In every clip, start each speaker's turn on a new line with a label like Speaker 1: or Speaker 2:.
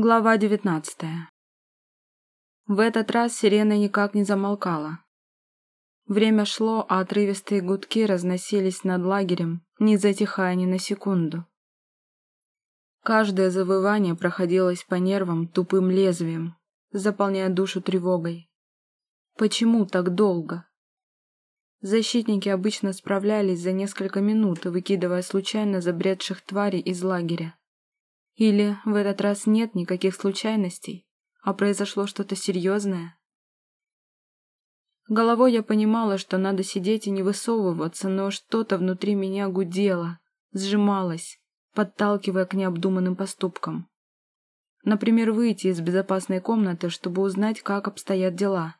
Speaker 1: Глава девятнадцатая. В этот раз сирена никак не замолкала. Время шло, а отрывистые гудки разносились над лагерем, не затихая ни на секунду. Каждое завывание проходилось по нервам тупым лезвием, заполняя душу тревогой. Почему так долго? Защитники обычно справлялись за несколько минут, выкидывая случайно забредших тварей из лагеря. Или в этот раз нет никаких случайностей, а произошло что-то серьезное? Головой я понимала, что надо сидеть и не высовываться, но что-то внутри меня гудело, сжималось, подталкивая к необдуманным поступкам. Например, выйти из безопасной комнаты, чтобы узнать, как обстоят дела.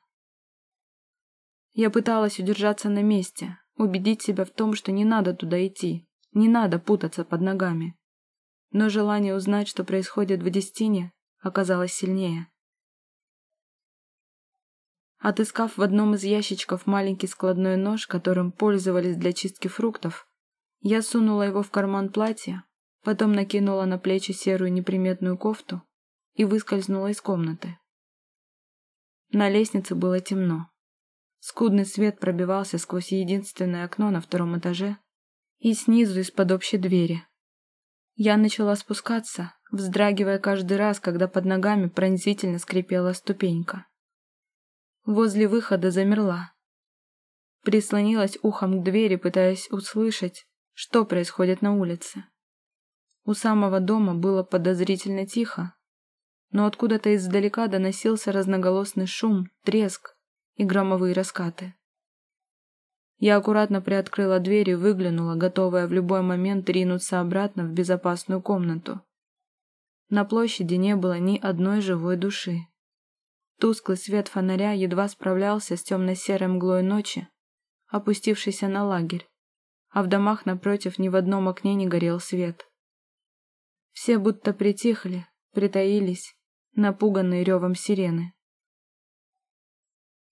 Speaker 1: Я пыталась удержаться на месте, убедить себя в том, что не надо туда идти, не надо путаться под ногами но желание узнать, что происходит в Дестине, оказалось сильнее. Отыскав в одном из ящичков маленький складной нож, которым пользовались для чистки фруктов, я сунула его в карман платья, потом накинула на плечи серую неприметную кофту и выскользнула из комнаты. На лестнице было темно. Скудный свет пробивался сквозь единственное окно на втором этаже и снизу из-под общей двери, я начала спускаться, вздрагивая каждый раз, когда под ногами пронзительно скрипела ступенька. Возле выхода замерла. Прислонилась ухом к двери, пытаясь услышать, что происходит на улице. У самого дома было подозрительно тихо, но откуда-то издалека доносился разноголосный шум, треск и громовые раскаты. Я аккуратно приоткрыла дверь и выглянула, готовая в любой момент ринуться обратно в безопасную комнату. На площади не было ни одной живой души. Тусклый свет фонаря едва справлялся с темно-серой мглой ночи, опустившейся на лагерь, а в домах напротив ни в одном окне не горел свет. Все будто притихли, притаились, напуганные ревом сирены.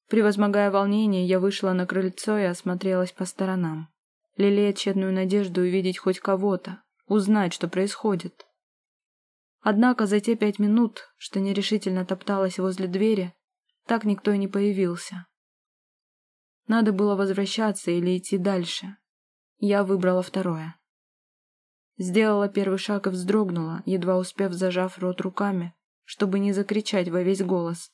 Speaker 1: Превозмогая волнение, я вышла на крыльцо и осмотрелась по сторонам, лелея тщетную надежду увидеть хоть кого-то, узнать, что происходит. Однако за те пять минут, что нерешительно топталась возле двери, так никто и не появился. Надо было возвращаться или идти дальше. Я выбрала второе. Сделала первый шаг и вздрогнула, едва успев зажав рот руками, чтобы не закричать во весь голос.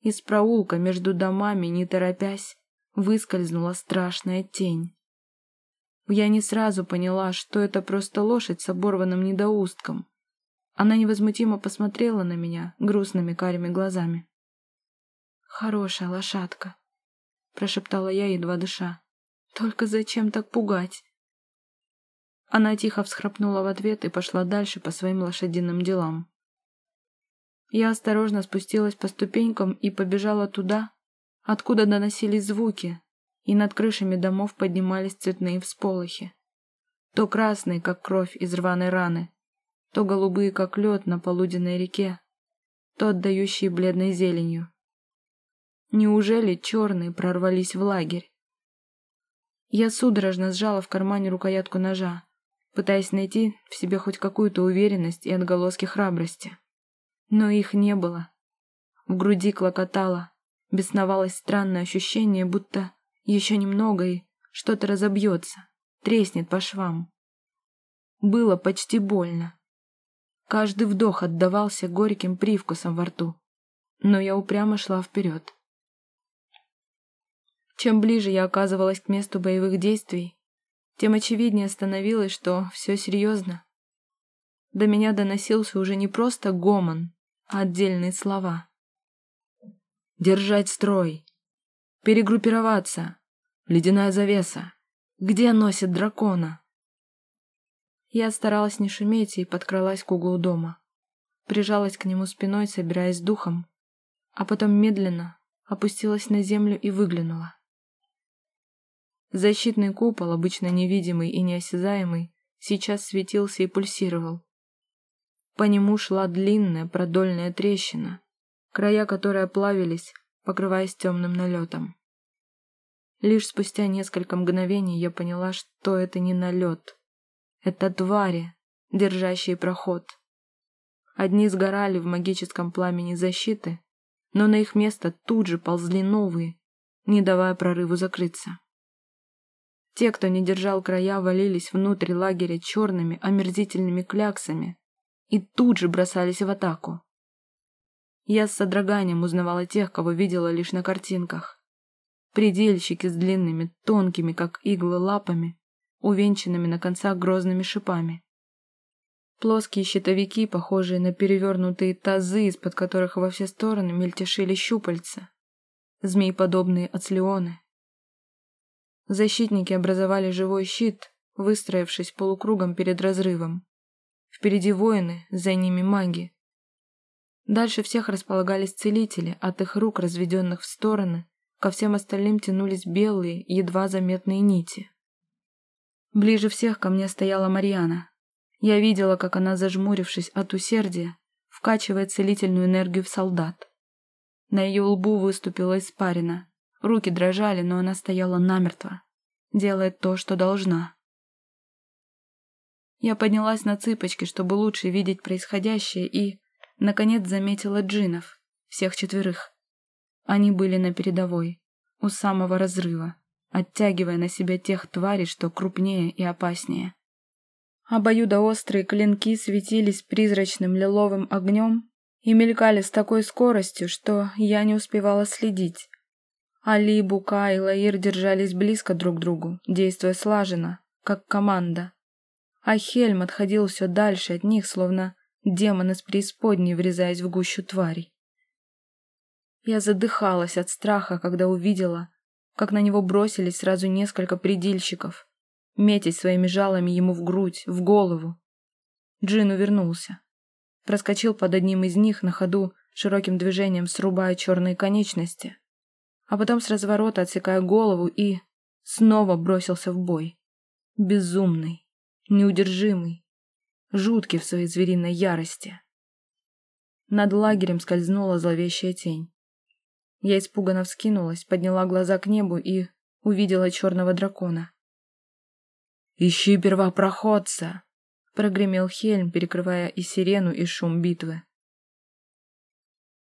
Speaker 1: Из проулка между домами, не торопясь, выскользнула страшная тень. Я не сразу поняла, что это просто лошадь с оборванным недоустком. Она невозмутимо посмотрела на меня грустными карими глазами. «Хорошая лошадка», — прошептала я, едва дыша. «Только зачем так пугать?» Она тихо всхрапнула в ответ и пошла дальше по своим лошадиным делам. Я осторожно спустилась по ступенькам и побежала туда, откуда доносились звуки, и над крышами домов поднимались цветные всполохи. То красные, как кровь из рваной раны, то голубые, как лед на полуденной реке, то отдающие бледной зеленью. Неужели черные прорвались в лагерь? Я судорожно сжала в кармане рукоятку ножа, пытаясь найти в себе хоть какую-то уверенность и отголоски храбрости. Но их не было. В груди клокотало, бесновалось странное ощущение, будто еще немного и что-то разобьется, треснет по швам. Было почти больно. Каждый вдох отдавался горьким привкусом во рту, но я упрямо шла вперед. Чем ближе я оказывалась к месту боевых действий, тем очевиднее становилось, что все серьезно. До меня доносился уже не просто гомон, отдельные слова. Держать строй. Перегруппироваться. Ледяная завеса. Где носит дракона? Я старалась не шуметь и подкралась к углу дома. Прижалась к нему спиной, собираясь духом, а потом медленно опустилась на землю и выглянула. Защитный купол, обычно невидимый и неосязаемый, сейчас светился и пульсировал. По нему шла длинная продольная трещина, края которой плавились, покрываясь темным налетом. Лишь спустя несколько мгновений я поняла, что это не налет. Это твари, держащие проход. Одни сгорали в магическом пламени защиты, но на их место тут же ползли новые, не давая прорыву закрыться. Те, кто не держал края, валились внутрь лагеря черными, омерзительными кляксами и тут же бросались в атаку. Я с содроганием узнавала тех, кого видела лишь на картинках. Предельщики с длинными, тонкими, как иглы, лапами, увенчанными на концах грозными шипами. Плоские щитовики, похожие на перевернутые тазы, из-под которых во все стороны мельтешили щупальца. Змееподобные ацлеоны. Защитники образовали живой щит, выстроившись полукругом перед разрывом. Впереди воины, за ними маги. Дальше всех располагались целители, от их рук, разведенных в стороны, ко всем остальным тянулись белые, едва заметные нити. Ближе всех ко мне стояла Марьяна. Я видела, как она, зажмурившись от усердия, вкачивает целительную энергию в солдат. На ее лбу выступила испарина, Руки дрожали, но она стояла намертво. Делает то, что должна. Я поднялась на цыпочки, чтобы лучше видеть происходящее, и, наконец, заметила джинов, всех четверых. Они были на передовой, у самого разрыва, оттягивая на себя тех тварей, что крупнее и опаснее. Обоюдоострые клинки светились призрачным лиловым огнем и мелькали с такой скоростью, что я не успевала следить. Али, Бука и Лаир держались близко друг к другу, действуя слаженно, как команда. А Хельм отходил все дальше от них, словно демон из преисподней, врезаясь в гущу тварей. Я задыхалась от страха, когда увидела, как на него бросились сразу несколько предельщиков, метясь своими жалами ему в грудь, в голову. Джин увернулся. Проскочил под одним из них на ходу, широким движением срубая черные конечности, а потом с разворота отсекая голову и снова бросился в бой. Безумный, неудержимый, жуткий в своей звериной ярости. Над лагерем скользнула зловещая тень. Я испуганно вскинулась, подняла глаза к небу и увидела черного дракона. «Ищи первопроходца!» — прогремел Хельм, перекрывая и сирену, и шум битвы.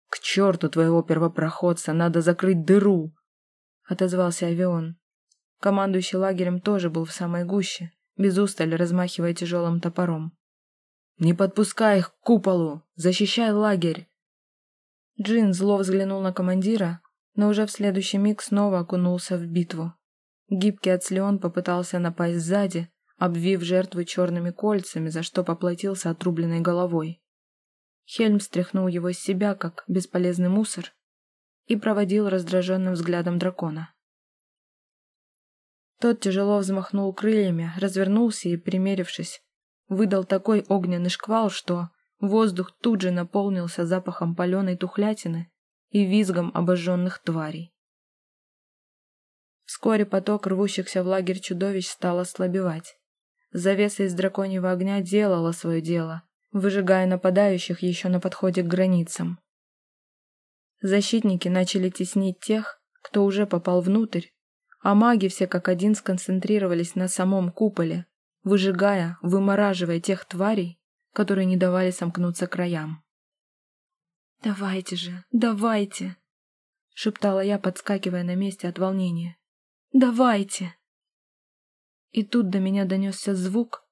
Speaker 1: «К черту твоего первопроходца, надо закрыть дыру!» — отозвался Авион. Командующий лагерем тоже был в самой гуще, без устали размахивая тяжелым топором. «Не подпускай их к куполу! Защищай лагерь!» Джин зло взглянул на командира, но уже в следующий миг снова окунулся в битву. Гибкий Ацлеон попытался напасть сзади, обвив жертву черными кольцами, за что поплатился отрубленной головой. Хельм стряхнул его из себя, как бесполезный мусор, и проводил раздраженным взглядом дракона. Тот тяжело взмахнул крыльями, развернулся и, примерившись, выдал такой огненный шквал, что воздух тут же наполнился запахом паленой тухлятины и визгом обожженных тварей. Вскоре поток рвущихся в лагерь чудовищ стал ослабевать. Завеса из драконьего огня делала свое дело, выжигая нападающих еще на подходе к границам. Защитники начали теснить тех, кто уже попал внутрь, а маги все как один сконцентрировались на самом куполе, выжигая, вымораживая тех тварей, которые не давали сомкнуться краям. «Давайте же, давайте!» — шептала я, подскакивая на месте от волнения. «Давайте!» И тут до меня донесся звук,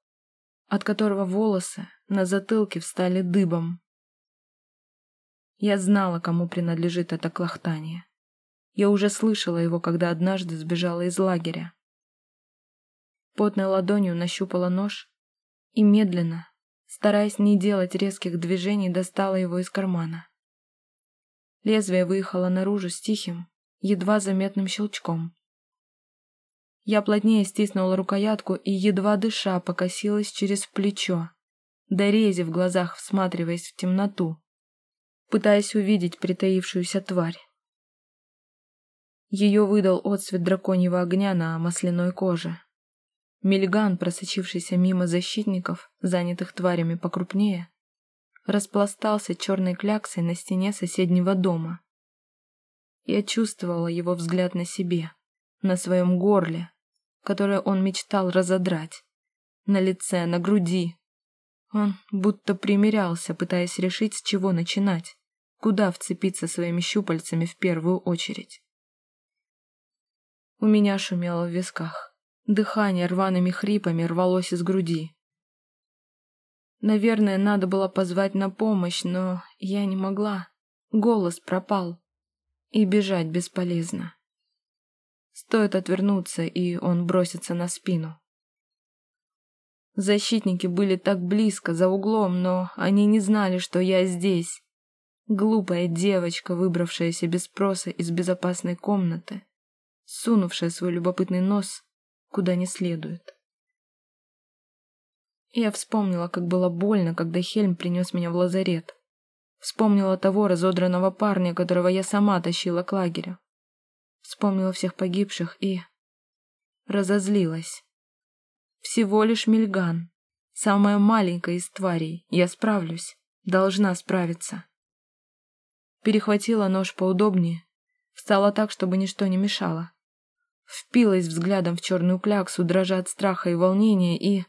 Speaker 1: от которого волосы на затылке встали дыбом. Я знала, кому принадлежит это клохтание. Я уже слышала его, когда однажды сбежала из лагеря. Потной ладонью нащупала нож и медленно, стараясь не делать резких движений, достала его из кармана. Лезвие выехало наружу с тихим, едва заметным щелчком. Я плотнее стиснула рукоятку и, едва дыша, покосилась через плечо, дорези в глазах всматриваясь в темноту, пытаясь увидеть притаившуюся тварь. Ее выдал отсвет драконьего огня на масляной коже. Мильган, просочившийся мимо защитников, занятых тварями покрупнее, распластался черной кляксой на стене соседнего дома. Я чувствовала его взгляд на себе, на своем горле, которое он мечтал разодрать, на лице, на груди, Он будто примирялся, пытаясь решить, с чего начинать, куда вцепиться своими щупальцами в первую очередь. У меня шумело в висках. Дыхание рваными хрипами рвалось из груди. Наверное, надо было позвать на помощь, но я не могла. Голос пропал. И бежать бесполезно. Стоит отвернуться, и он бросится на спину. Защитники были так близко, за углом, но они не знали, что я здесь. Глупая девочка, выбравшаяся без спроса из безопасной комнаты, сунувшая свой любопытный нос куда не следует. Я вспомнила, как было больно, когда Хельм принес меня в лазарет. Вспомнила того разодранного парня, которого я сама тащила к лагерю. Вспомнила всех погибших и... разозлилась. Всего лишь Мильган. Самая маленькая из тварей. Я справлюсь. Должна справиться. Перехватила нож поудобнее. Встала так, чтобы ничто не мешало. Впилась взглядом в черную кляксу, дрожа от страха и волнения, и...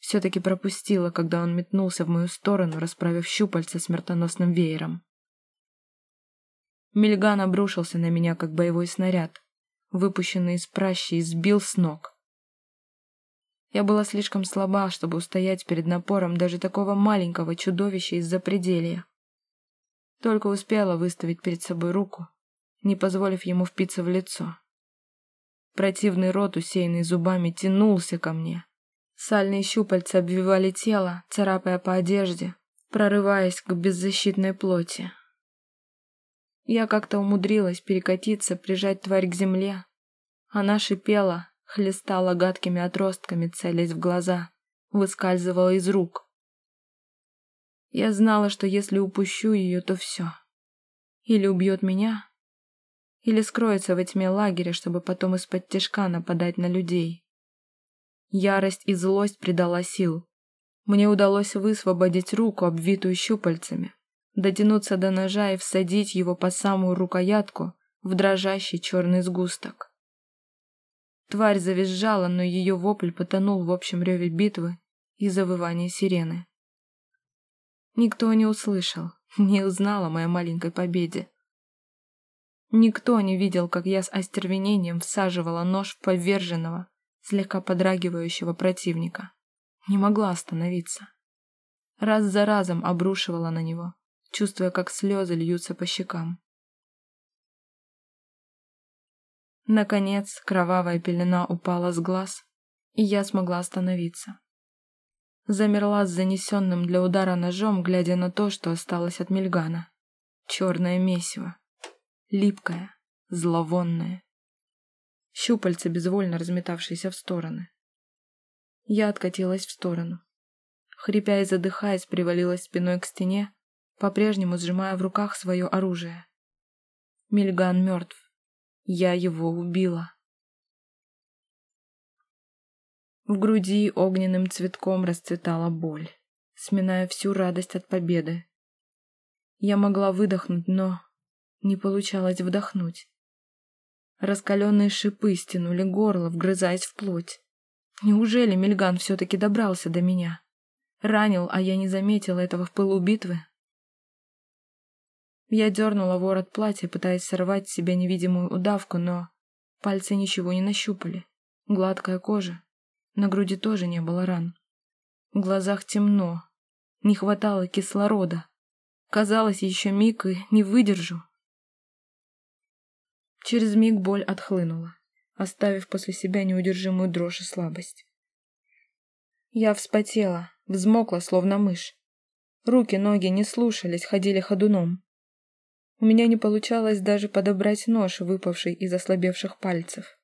Speaker 1: Все-таки пропустила, когда он метнулся в мою сторону, расправив щупальца смертоносным веером. Мильган обрушился на меня, как боевой снаряд, выпущенный из пращи и сбил с ног. Я была слишком слаба, чтобы устоять перед напором даже такого маленького чудовища из-за пределия. Только успела выставить перед собой руку, не позволив ему впиться в лицо. Противный рот, усеянный зубами, тянулся ко мне. Сальные щупальца обвивали тело, царапая по одежде, прорываясь к беззащитной плоти. Я как-то умудрилась перекатиться, прижать тварь к земле. Она шипела, хлестала гадкими отростками, целясь в глаза, выскальзывала из рук. Я знала, что если упущу ее, то все. Или убьет меня, или скроется во тьме лагеря, чтобы потом из-под тяжка нападать на людей. Ярость и злость придала сил. Мне удалось высвободить руку, обвитую щупальцами, дотянуться до ножа и всадить его по самую рукоятку в дрожащий черный сгусток. Тварь завизжала, но ее вопль потонул в общем реве битвы и завывании сирены. Никто не услышал, не узнал о моей маленькой победе. Никто не видел, как я с остервенением всаживала нож в поверженного, слегка подрагивающего противника. Не могла остановиться. Раз за разом обрушивала на него, чувствуя, как слезы льются по щекам. Наконец, кровавая пелена упала с глаз, и я смогла остановиться. Замерла с занесенным для удара ножом, глядя на то, что осталось от Мельгана. Черное месиво. Липкое, зловонное. Щупальца, безвольно разметавшиеся в стороны. Я откатилась в сторону. Хрипя и задыхаясь, привалилась спиной к стене, по-прежнему сжимая в руках свое оружие. Мильган мертв. Я его убила. В груди огненным цветком расцветала боль, сминая всю радость от победы. Я могла выдохнуть, но не получалось вдохнуть. Раскаленные шипы стянули горло, вгрызаясь в плоть. Неужели Мильган все-таки добрался до меня? Ранил, а я не заметила этого в пылу битвы? Я дернула ворот платья, пытаясь сорвать с себя невидимую удавку, но пальцы ничего не нащупали. Гладкая кожа. На груди тоже не было ран. В глазах темно. Не хватало кислорода. Казалось, еще миг и не выдержу. Через миг боль отхлынула, оставив после себя неудержимую дрожь и слабость. Я вспотела, взмокла, словно мышь. Руки, ноги не слушались, ходили ходуном. У меня не получалось даже подобрать нож, выпавший из ослабевших пальцев.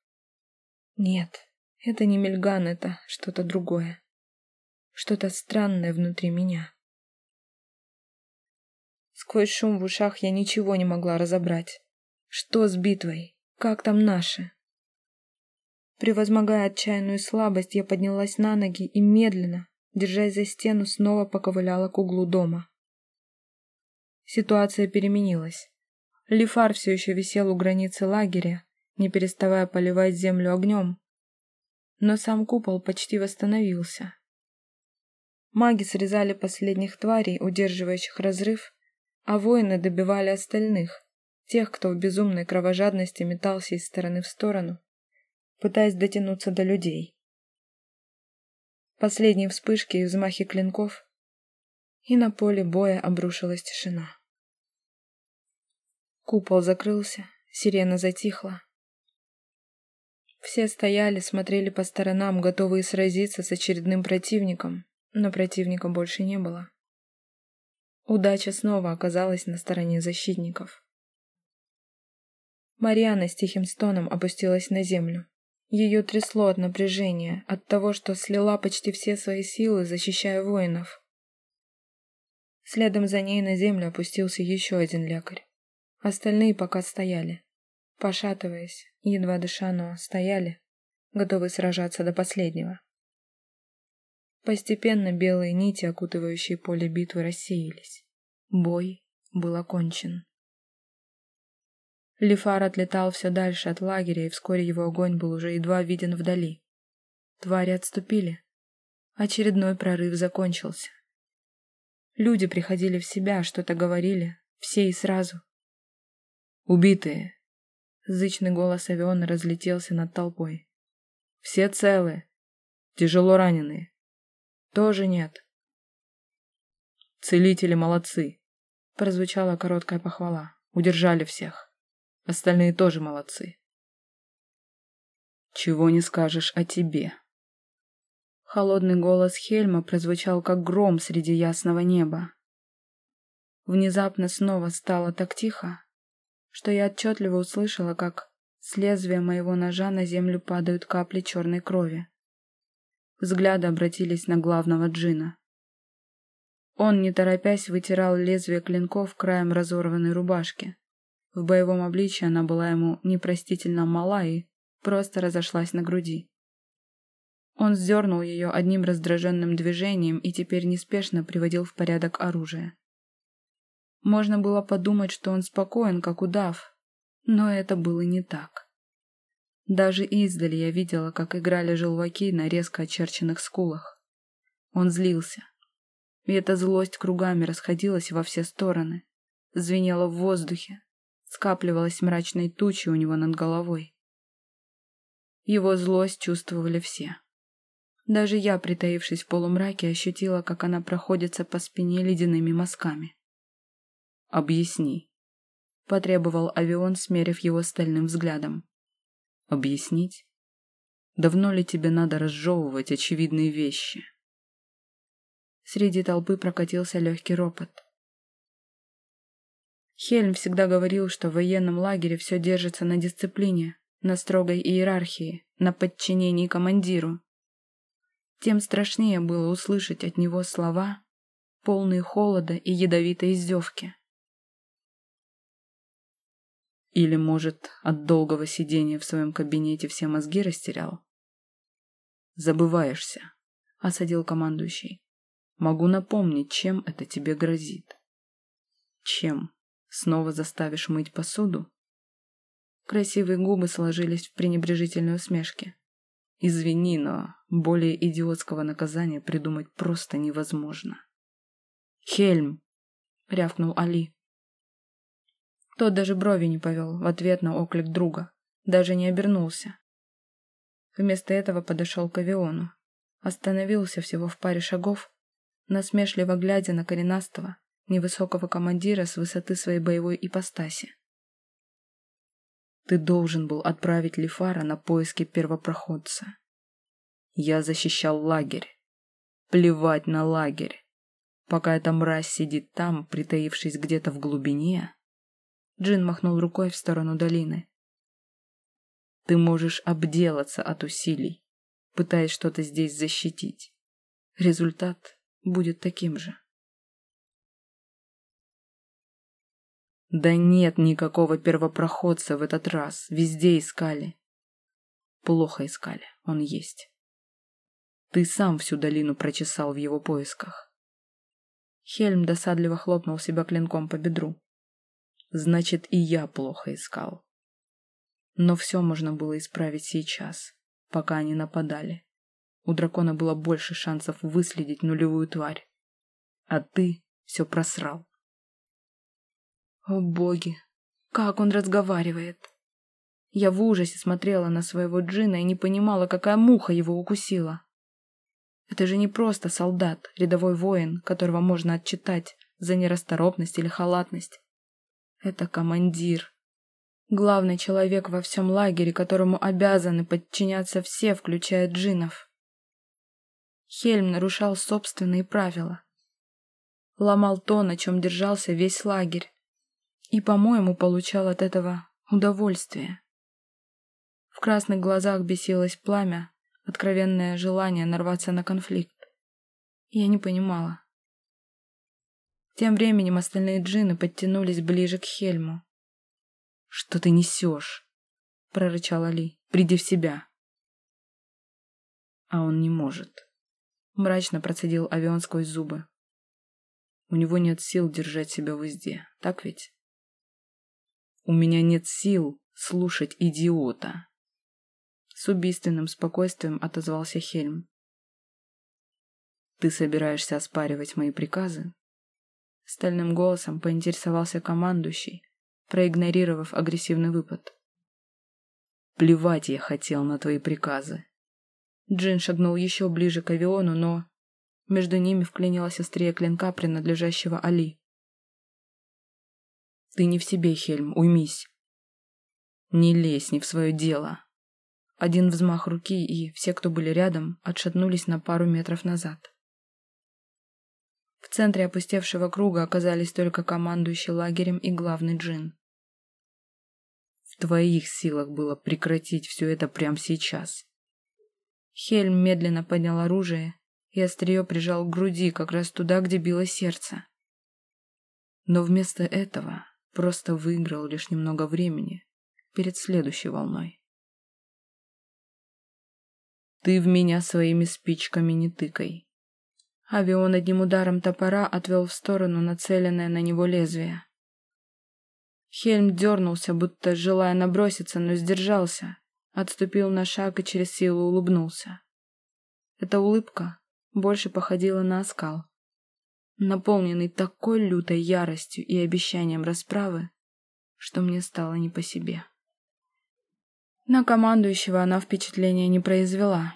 Speaker 1: Нет, это не Мельган, это что-то другое. Что-то странное внутри меня. Сквозь шум в ушах я ничего не могла разобрать. Что с битвой? Как там наши? Превозмогая отчаянную слабость, я поднялась на ноги и медленно, держась за стену, снова поковыляла к углу дома. Ситуация переменилась. Лифар все еще висел у границы лагеря, не переставая поливать землю огнем. Но сам купол почти восстановился. Маги срезали последних тварей, удерживающих разрыв, а воины добивали остальных, тех, кто в безумной кровожадности метался из стороны в сторону, пытаясь дотянуться до людей. Последние вспышки и взмахи клинков, и на поле боя обрушилась тишина. Купол закрылся, сирена затихла. Все стояли, смотрели по сторонам, готовые сразиться с очередным противником, но противника больше не было. Удача снова оказалась на стороне защитников. Мариана с тихим стоном опустилась на землю. Ее трясло от напряжения, от того, что слила почти все свои силы, защищая воинов. Следом за ней на землю опустился еще один лекарь. Остальные пока стояли, пошатываясь, едва дыша, но стояли, готовые сражаться до последнего. Постепенно белые нити, окутывающие поле битвы, рассеялись. Бой был окончен. Лифар отлетал все дальше от лагеря, и вскоре его огонь был уже едва виден вдали. Твари отступили. Очередной прорыв закончился. Люди приходили в себя, что-то говорили, все и сразу. «Убитые!» Зычный голос Авиона разлетелся над толпой. «Все целы. Тяжело раненые. Тоже нет. Целители молодцы. Прозвучала короткая похвала. Удержали всех. Остальные тоже молодцы. Чего не скажешь о тебе. Холодный голос Хельма прозвучал как гром среди ясного неба. Внезапно снова стало так тихо, что я отчетливо услышала, как с лезвия моего ножа на землю падают капли черной крови. Взгляды обратились на главного джина. Он, не торопясь, вытирал лезвие клинков краем разорванной рубашки. В боевом обличье она была ему непростительно мала и просто разошлась на груди. Он сдернул ее одним раздраженным движением и теперь неспешно приводил в порядок оружие. Можно было подумать, что он спокоен, как удав, но это было не так. Даже издали я видела, как играли желваки на резко очерченных скулах. Он злился. И эта злость кругами расходилась во все стороны, звенела в воздухе, скапливалась мрачной тучей у него над головой. Его злость чувствовали все. Даже я, притаившись в полумраке, ощутила, как она проходится по спине ледяными мазками. «Объясни», — потребовал Авион, смерив его стальным взглядом. Объяснить? Давно ли тебе надо разжевывать очевидные вещи? Среди толпы прокатился легкий ропот. Хельм всегда говорил, что в военном лагере все держится на дисциплине, на строгой иерархии, на подчинении командиру. Тем страшнее было услышать от него слова, полные холода и ядовитой издевки. Или, может, от долгого сидения в своем кабинете все мозги растерял? Забываешься, осадил командующий. Могу напомнить, чем это тебе грозит. Чем? Снова заставишь мыть посуду? Красивые губы сложились в пренебрежительной усмешке. Извини, но более идиотского наказания придумать просто невозможно. «Хельм!» — рявкнул Али. Тот даже брови не повел в ответ на оклик друга, даже не обернулся. Вместо этого подошел к авиону, остановился всего в паре шагов, насмешливо глядя на коренастого, невысокого командира с высоты своей боевой ипостаси. Ты должен был отправить Лифара на поиски первопроходца. Я защищал лагерь. Плевать на лагерь. Пока эта мразь сидит там, притаившись где-то в глубине, Джин махнул рукой в сторону долины. Ты можешь обделаться от усилий, пытаясь что-то здесь защитить. Результат будет таким же. Да нет никакого первопроходца в этот раз. Везде искали. Плохо искали. Он есть. Ты сам всю долину прочесал в его поисках. Хельм досадливо хлопнул себя клинком по бедру. Значит, и я плохо искал. Но все можно было исправить сейчас, пока они нападали. у дракона было больше шансов выследить нулевую тварь. А ты все просрал. О боги, как он разговаривает. Я в ужасе смотрела на своего джина и не понимала, какая муха его укусила. Это же не просто солдат, рядовой воин, которого можно отчитать за нерасторопность или халатность. Это командир. Главный человек во всем лагере, которому обязаны подчиняться все, включая джинов. Хельм нарушал собственные правила. Ломал то, на чем держался весь лагерь. И, по-моему, получал от этого удовольствие. В красных глазах бесилось пламя, откровенное желание нарваться на конфликт. Я не понимала. Тем временем остальные джины подтянулись ближе к Хельму. «Что ты несешь?» — прорычал Али. «Приди в себя». А он не может. Мрачно процедил Авион сквозь зубы. У него нет сил держать себя в узде, так ведь? У меня нет сил слушать идиота. С убийственным спокойствием отозвался Хельм. «Ты собираешься оспаривать мои приказы?» Стальным голосом поинтересовался командующий, проигнорировав агрессивный выпад. «Плевать я хотел на твои приказы». Джин шагнул еще ближе к авиону, но между ними вклинилась острие клинка, принадлежащего Али. «Ты не в себе, Хельм, уймись. Не лезь не в свое дело». Один взмах руки, и все, кто были рядом, отшатнулись на пару метров назад. В центре опустевшего круга оказались только командующий лагерем и главный джин. В твоих силах было прекратить все это прямо сейчас. Хельм медленно поднял оружие и острие прижал к груди, как раз туда, где било сердце. Но вместо этого просто выиграл лишь немного времени перед следующей волной. Ты в меня своими спичками не тыкай. Авион одним ударом топора отвел в сторону нацеленное на него лезвие. Хельм дернулся, будто желая наброситься, но сдержался, отступил на шаг и через силу улыбнулся. Эта улыбка больше походила на оскал, наполненный такой лютой яростью и обещанием расправы, что мне стало не по себе. На командующего она впечатления не произвела.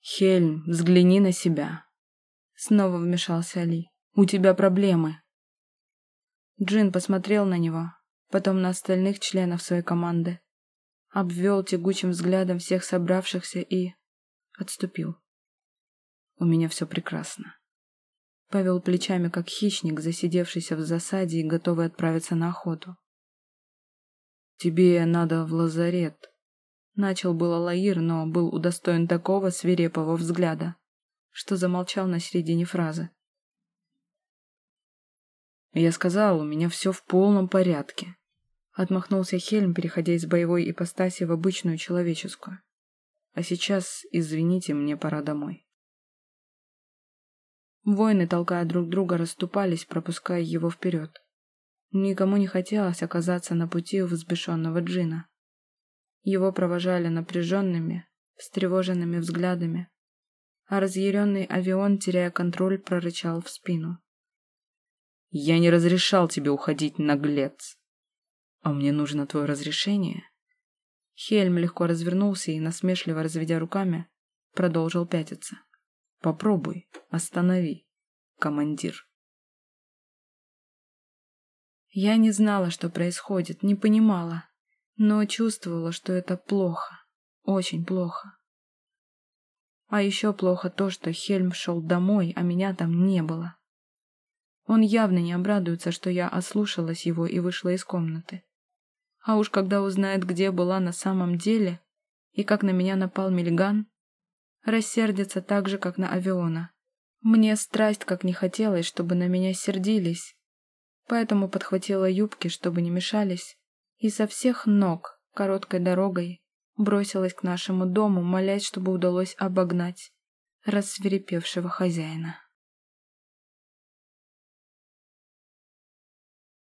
Speaker 1: «Хельм, взгляни на себя!» Снова вмешался Али. «У тебя проблемы!» Джин посмотрел на него, потом на остальных членов своей команды, обвел тягучим взглядом всех собравшихся и отступил. «У меня все прекрасно». Повел плечами, как хищник, засидевшийся в засаде и готовый отправиться на охоту. «Тебе надо в лазарет». Начал было Лаир, но был удостоен такого свирепого взгляда, что замолчал на середине фразы. «Я сказал, у меня все в полном порядке», — отмахнулся Хельм, переходя из боевой ипостаси в обычную человеческую. «А сейчас, извините, мне пора домой». Воины, толкая друг друга, расступались, пропуская его вперед. Никому не хотелось оказаться на пути у взбешенного джина. Его провожали напряженными, встревоженными взглядами, а разъяренный авион, теряя контроль, прорычал в спину. «Я не разрешал тебе уходить, наглец! А мне нужно твое разрешение?» Хельм легко развернулся и, насмешливо разведя руками, продолжил пятиться. «Попробуй, останови, командир». Я не знала, что происходит, не понимала, но чувствовала, что это плохо, очень плохо. А еще плохо то, что Хельм шел домой, а меня там не было. Он явно не обрадуется, что я ослушалась его и вышла из комнаты. А уж когда узнает, где была на самом деле и как на меня напал Мильган, рассердится так же, как на Авиона. Мне страсть как не хотелось, чтобы на меня сердились, поэтому подхватила юбки, чтобы не мешались, и со всех ног, короткой дорогой, бросилась к нашему дому, молясь, чтобы удалось обогнать рассверепевшего хозяина.